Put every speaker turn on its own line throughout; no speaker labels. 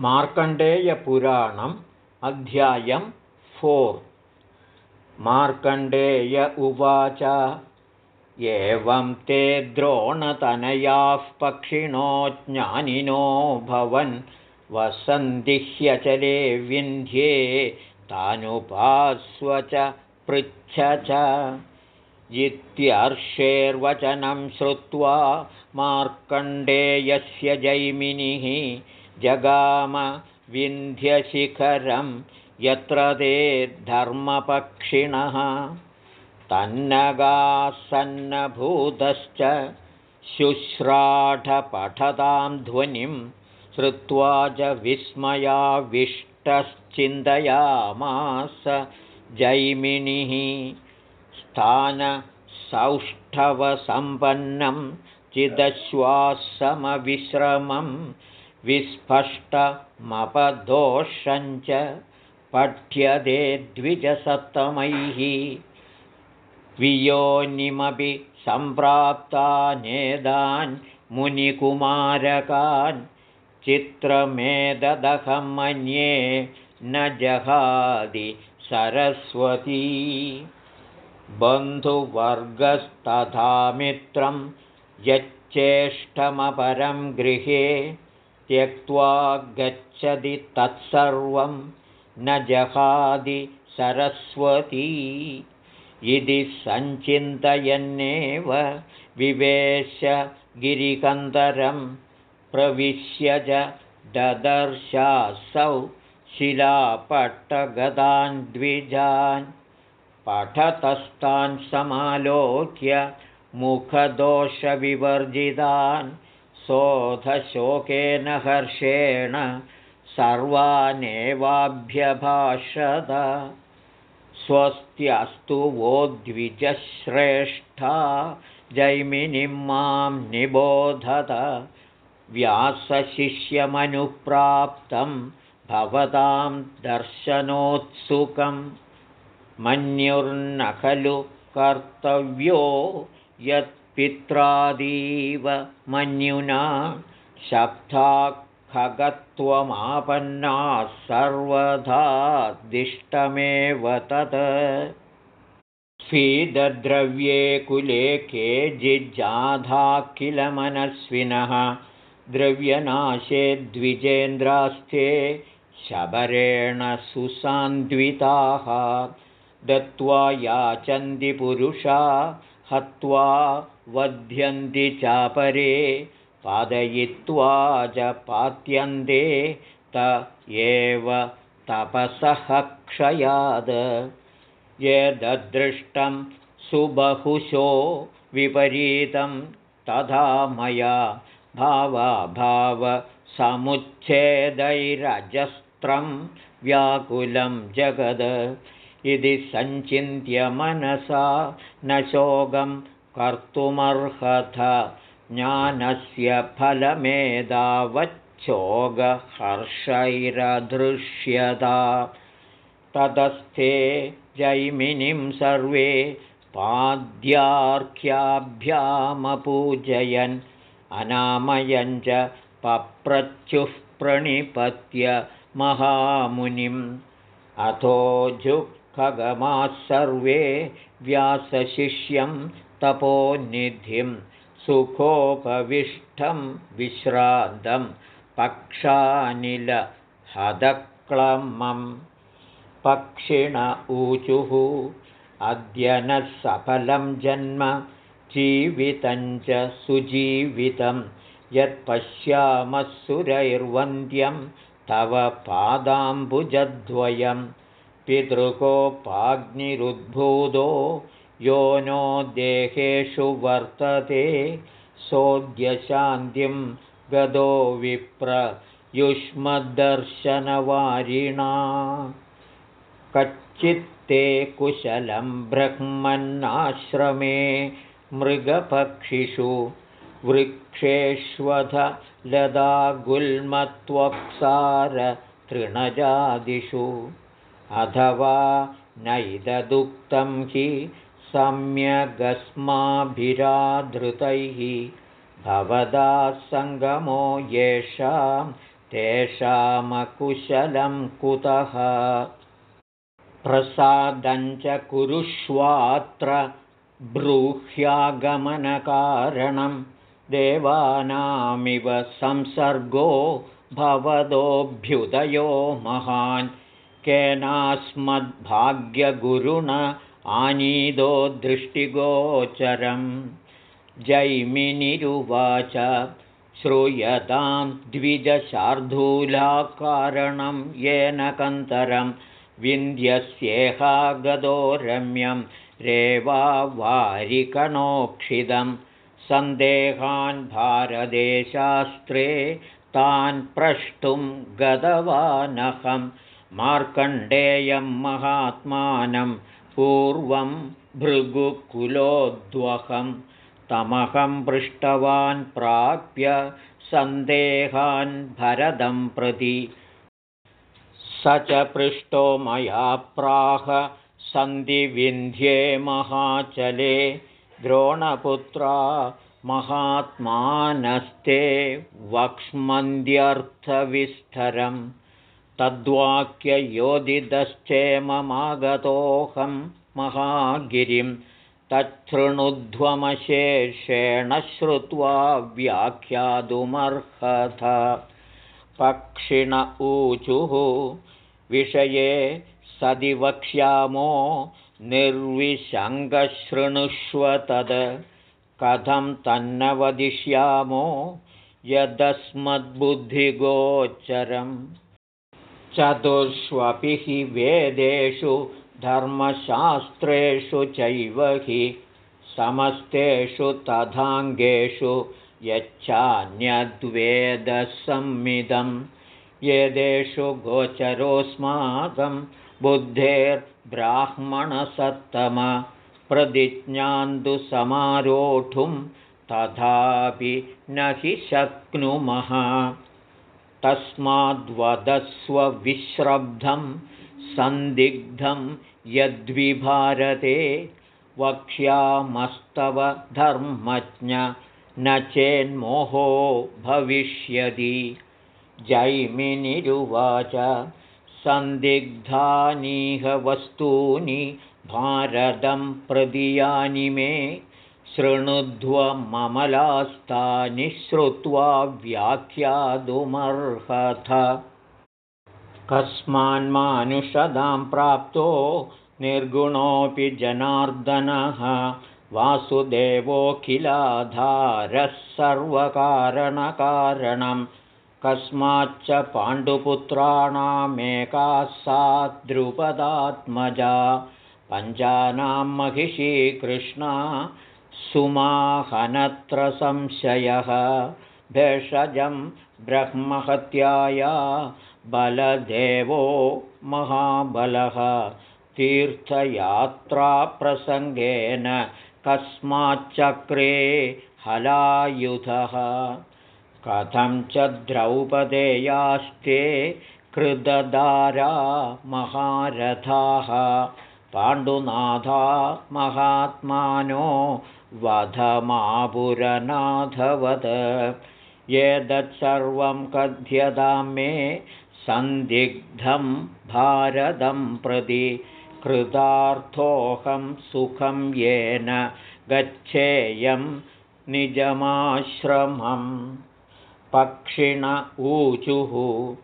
मार्कण्डेयपुराणम् अध्यायं फोर्. मार्कण्डेय उवाच एवं ते द्रोणतनयाः पक्षिणो ज्ञानिनो भवन् वसन्दिह्यचले विन्ध्ये तानुपास्व च पृच्छ च इत्यर्षेर्वचनं श्रुत्वा मार्कण्डेयस्य जैमिनिः जगाम विन्ध्यशिखरं यत्र ते धर्मपक्षिणः तन्नगासन्नभूतश्च शुश्राढपठतां ध्वनिं श्रुत्वा च विस्मयाविष्टश्चिन्तयामास जैमिनिः स्थानसौष्ठवसम्पन्नं चिदश्वासमविश्रमम् विस्पष्टमपदोषञ्च पठ्यते द्विजसप्तमैः। वियोनिमपि सम्प्राप्तानेदान् मुनिकुमारकान् चित्रमेददहं मन्ये न जहादि सरस्वती। बन्धुवर्गस्तथा मित्रं यच्चेष्टमपरं गृहे त्यक्त्वा गच्छति तत्सर्वं न जहादि सरस्वती। इति सञ्चिन्तयन्नेव विवेश गिरिकन्दरं प्रविश्य च ददर्शासौ शिलापट्टगदान् द्विजान् पठतस्तान् समालोक्य मुखदोषविवर्जितान् शोधशोकेन हर्षेण सर्वानेवाभ्यभाषत। स्वस्त्यस्तु वो द्विजश्रेष्ठा जैमिनिं मां निबोधत। व्यासशिष्यमनुप्राप्तं भवतां दर्शनोत्सुकं मन्युर्न खलु कर्तव्यो यत् पित्रादीव मन्युना शब्दा खगत्वमापन्नाः सर्वधा दिष्टमेव तत्। स्फीदद्रव्ये कुले किल मनस्विनः द्रव्यनाशे द्विजेन्द्रास्ते शबरेण सुसान्विताः दत्त्वा याचन्ति पुरुषा हत्वा वध्यन्ति चापरे पादयित्वा च पात्यन्ते त एव तपसः क्षयाद। यददृष्टं सुबहुशो विपरीतं तथा मया भावाभावसमुच्छेदैरजस्त्रं व्याकुलं जगद इति सञ्चिन्त्य मनसा न शोकं कर्तुमर्हथ ज्ञानस्य फलमेधावच्छोगहर्षैरदृश्यता ततस्थे जैमिनिं सर्वे पाद्यार्ख्याभ्यामपूजयन् अनामयञ्च पप्रच्युः प्रणिपत्य महामुनिम् अथोजुःखगमाः सर्वे व्यासशिष्यं तपोनिधिं सुखोपविष्टं विश्रान्तं पक्षानिलहदक्लमं। पक्षिण ऊचुः अद्य न सफलं जन्म जीवितञ्च सुजीवितं। यत्पश्यामः तव पादाम्बुजद्वयं पितृकोपाग्निरुद्भूतो यो नो देहेषु वर्तते सोऽद्यशान्तिं गदो विप्र युष्मद्दर्शनवारिणा कच्चित्ते कुशलं ब्रह्मन्नाश्रमे मृगपक्षिषु वृक्षेष्वध लदा तृणजादिषु अथवा नैददुक्तं हि सम्यगस्माभिराधृतैः। भवदा सङ्गमो येषां तेषामकुशलं कुतः? प्रसादञ्च कुरुष्वात्र ब्रूह्यागमनकारणं। देवानामिव संसर्गो भवदोऽभ्युदयो महान् केनास्मद्भाग्यगुरुण आनीदो दृष्टिगोचरं जैमिनिरुवाच श्रूयतां द्विजशार्धूलाकारणं येन कन्तरं विन्ध्यस्येहागतो रम्यं रेवा वारिकणोक्षिदं सन्देहान् भारदेशास्त्रे तान् प्रष्टुं गतवानहं मार्कण्डेयं महात्मानं पूर्वं भृगुकुलोद्वहम् तमहं पृष्टवान् प्राप्य सन्देहान् भरदं प्रति। स च पृष्टो मया प्राह सन्धिविन्ध्ये महाचले द्रोणपुत्रा महात्मानस्ते वक्ष्मन्द्यर्थविस्तरं तद्वाक्ययोदितश्चेममागतोऽहं महागिरिम् तच्छृणुध्वमशेषेण श्रुत्वा व्याख्यातुमर्हथ। पक्षिण ऊचुः विषये सदि वक्ष्यामो निर्विशङ्गशृणुष्व तद्। कथं तन्न वदिष्यामो यदस्मद्बुद्धिगोचरम् चतुष्वपि हि वेदेषु धर्मशास्त्रेषु चैव हि समस्तेषु तथाङ्गेषु यच्छान्यद्वेदसंमिदं येदेषु गोचरोऽस्माकं बुद्धेर्ब्राह्मणसत्तम प्रतिज्ञान्तु समारोढुं तथापि न हि शक्नुमः तस्माद्वदस्वविश्रब्धं सन्दिग्धं यद्विभारते वक्ष्यामस्तव धर्मज्ञ न चेन्मोहो भविष्यति। जैमिनिरुवाच सन्दिग्धानीह वस्तूनि भारतं प्रदियानि मे शृणुध्वममलास्तानि श्रुत्वा व्याख्यातुमर्हथ। कस्मान्मानुषदां प्राप्तो निर्गुणोऽपि जनार्दनः। वासुदेवोऽखिलाधारः सर्वकारणकारणं कस्माच्च पाण्डुपुत्राणामेका सा द्रुपदात्मजा। पञ्चानां महिषी कृष्णा सुमाहनत्र संशयः। भेषजं ब्रह्महत्याया बलदेवो महाबलः। तीर्थयात्राप्रसङ्गेन कस्माच्चक्रे हलायुधः। कथं च द्रौपदेयास्ते कृददारा महारथाः। पाण्डुनाथा महात्मानो वधमापुरनाथवद एतत्सर्वं कथ्यतां मे सन्दिग्धं भारतं प्रति कृतार्थोऽहं सुखं येन गच्छेयं निजमाश्रमं। पक्षिण ऊचुः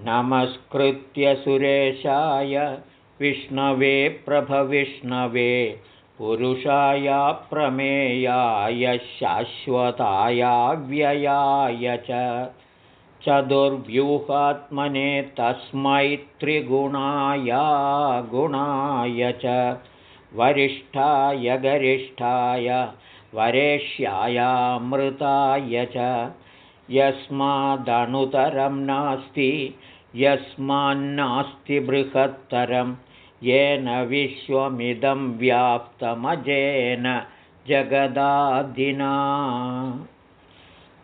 नमस्कृत्य सुरेशाय विष्णवे प्रभविष्णवे पुरुषाय प्रमेयाय शाश्वतायाव्ययाय च चतुर्व्यूहात्मने तस्मै त्रिगुणाय गुणाय च वरिष्ठाय गरिष्ठाय वरेष्यायामृताय च यस्मादणुतरं नास्ति यस्मान्नास्ति बृहत्तरं येन विश्वमिदं व्याप्तमजेन जगदादिना।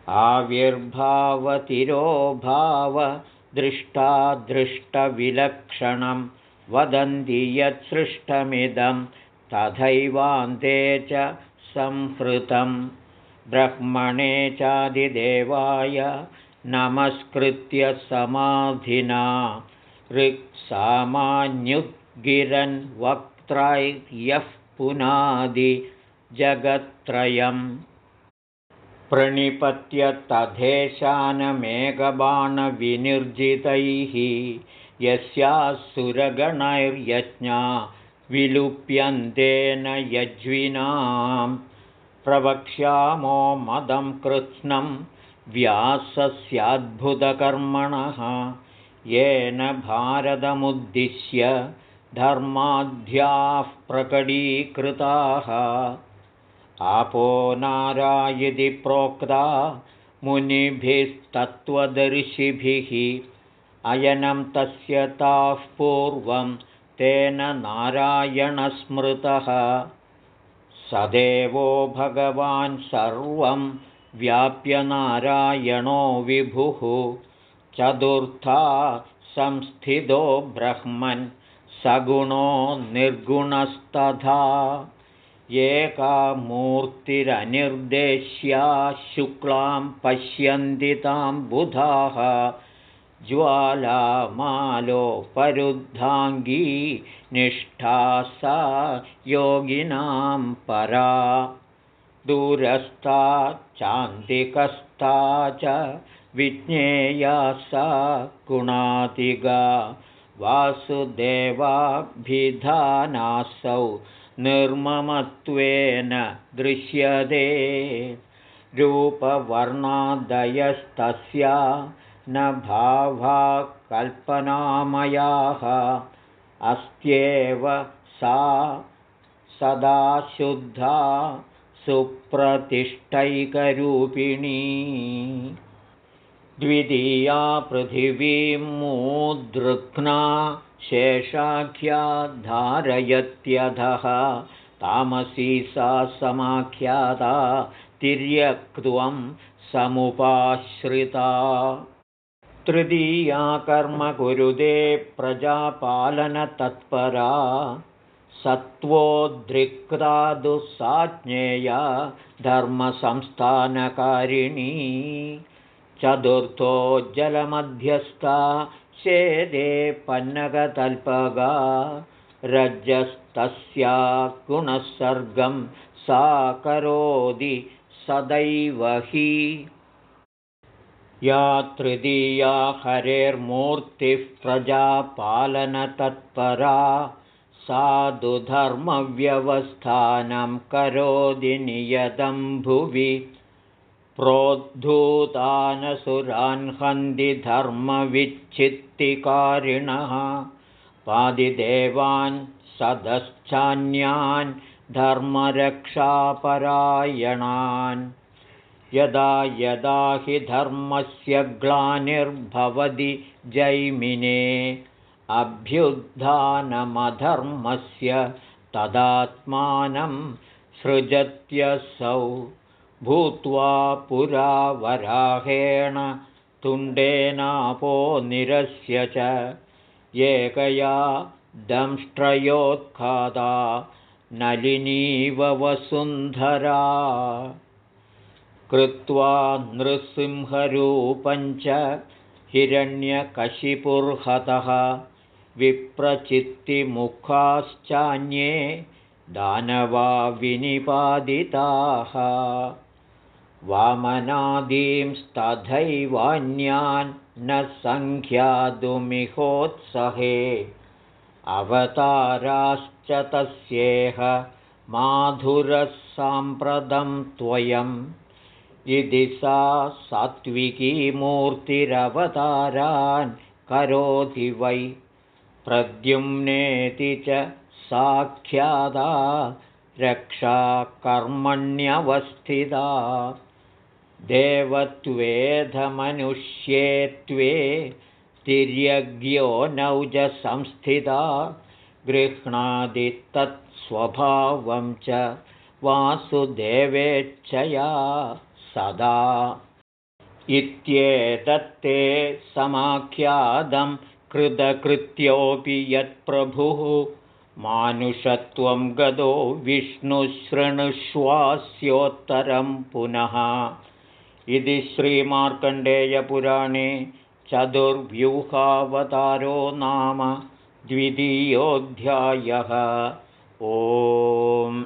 आविर्भावतिरोभावदृष्टादृष्टविलक्षणं वदन्ति यत्सृष्टमिदं तथैवान्ते च संहृतं। ब्रह्मणे चादिदेवाय नमस्कृत्य समाधिना ऋक्सामान्युद्गिरन् वक्त्रैर्यः पुनादि जगत्त्रयम्। प्रणिपत्य तथेशानमेघबाणविनिर्जितैः यस्यासुरगणैर्यज्ञा विलुप्यन्तेन यज्विनां प्रवक्ष्यामो मदं कृत्स्नं व्यासस्याद्भुतकर्मणः येन भारतमुद्दिश्य धर्माध्याः प्रकटीकृताः। आपो नारायिति प्रोक्ता मुनिभिस्तत्त्वदर्शिभिः। अयनं तस्य ताः पूर्वं तेन नारायणस्मृतः स देवो भगवान् सर्वं व्याप्यनारायणो विभुः। चतुर्था संस्थितो ब्रह्मन् सगुणो निर्गुणस्तथा। एका मूर्तिरनिर्देश्या शुक्लां पश्यन्ति तां बुधाः। ज्वालामालोपरुद्धाङ्गी निष्ठा सा योगिनां परा। दूरस्था चान्तिकस्था च विज्ञेया सा गुणातिगा वासुदेवाभिधानासौ निर्ममत्वेन दृश्यते। रूपवर्णादयस्तस्या न भावा कल्पनामयाः अस्त्येव सा सदा शुद्धा सुप्रतिष्ठैकरूपिणी द्वितीया पृथिवीं मूदृघ्ना शेषाख्या धारयत्यधः तामसी सा समाख्याता तिर्यक्त्वं समुपाश्रिता। तृतीया कर्म कुरुदे प्रजापालनतत्परा सत्त्वोद्रिक्ता दुःसाज्ञेया धर्मसंस्थानकारिणी चतुर्थो जलमध्यस्था शेदे पन्नगतल्पगा। रज्जस्तस्या गुणसर्गं सा करोति सदैव हि। या तृतीया हरेर्मूर्तिः प्रजापालनतत्परा। साधुधर्मव्यवस्थानं करोति नियतं भुवि प्रोद्धूतानसुरान् हन्दिधर्मविच्छित्तिकारिणः पादिदेवान् सदश्चान्यान् धर्मरक्षापरायणान्। यदा यदा हि धर्मस्य ग्लानिर्भवति जैमिने अभ्युत्थानमधर्मस्य तदात्मानं सृजत्यसौ भूत्वा पुरा वराहेण तुण्डेनापो निरस्य च। एकया दंष्ट्रयोत्खादा नलिनीव वसुन्धरा। कृत्वा नृसिंहरूपञ्च हिरण्यकशिपुर्हतः विप्रचित्तिमुखाश्चान्ये दानवा विनिपादिताः वामनादींस्तथैवान्यान् न सङ्ख्यातुमिहोत्सहे अवताराश्च तस्येह माधुरः साम्प्रतं त्वयम्। इति सा सात्विकी मूर्तिरवतारान् करोति वै। प्रद्युम्नेति च साख्यादा रक्षाकर्मण्यवस्थिता देवत्वेधमनुष्येत्वे तिर्यज्ञो नौजसंस्थिता गृह्णादि तत्स्वभावं च वासुदेवेच्छया सदा। इत्येतत्ते समाख्यातं कृतकृत्योऽपि यत्प्रभुः मानुषत्वं गदो विष्णुशृणुष्वास्योत्तरं पुनः इति श्रीमार्कण्डेयपुराणे चतुर्व्यूहावतारो नाम द्वितीयोऽध्यायः। ओम्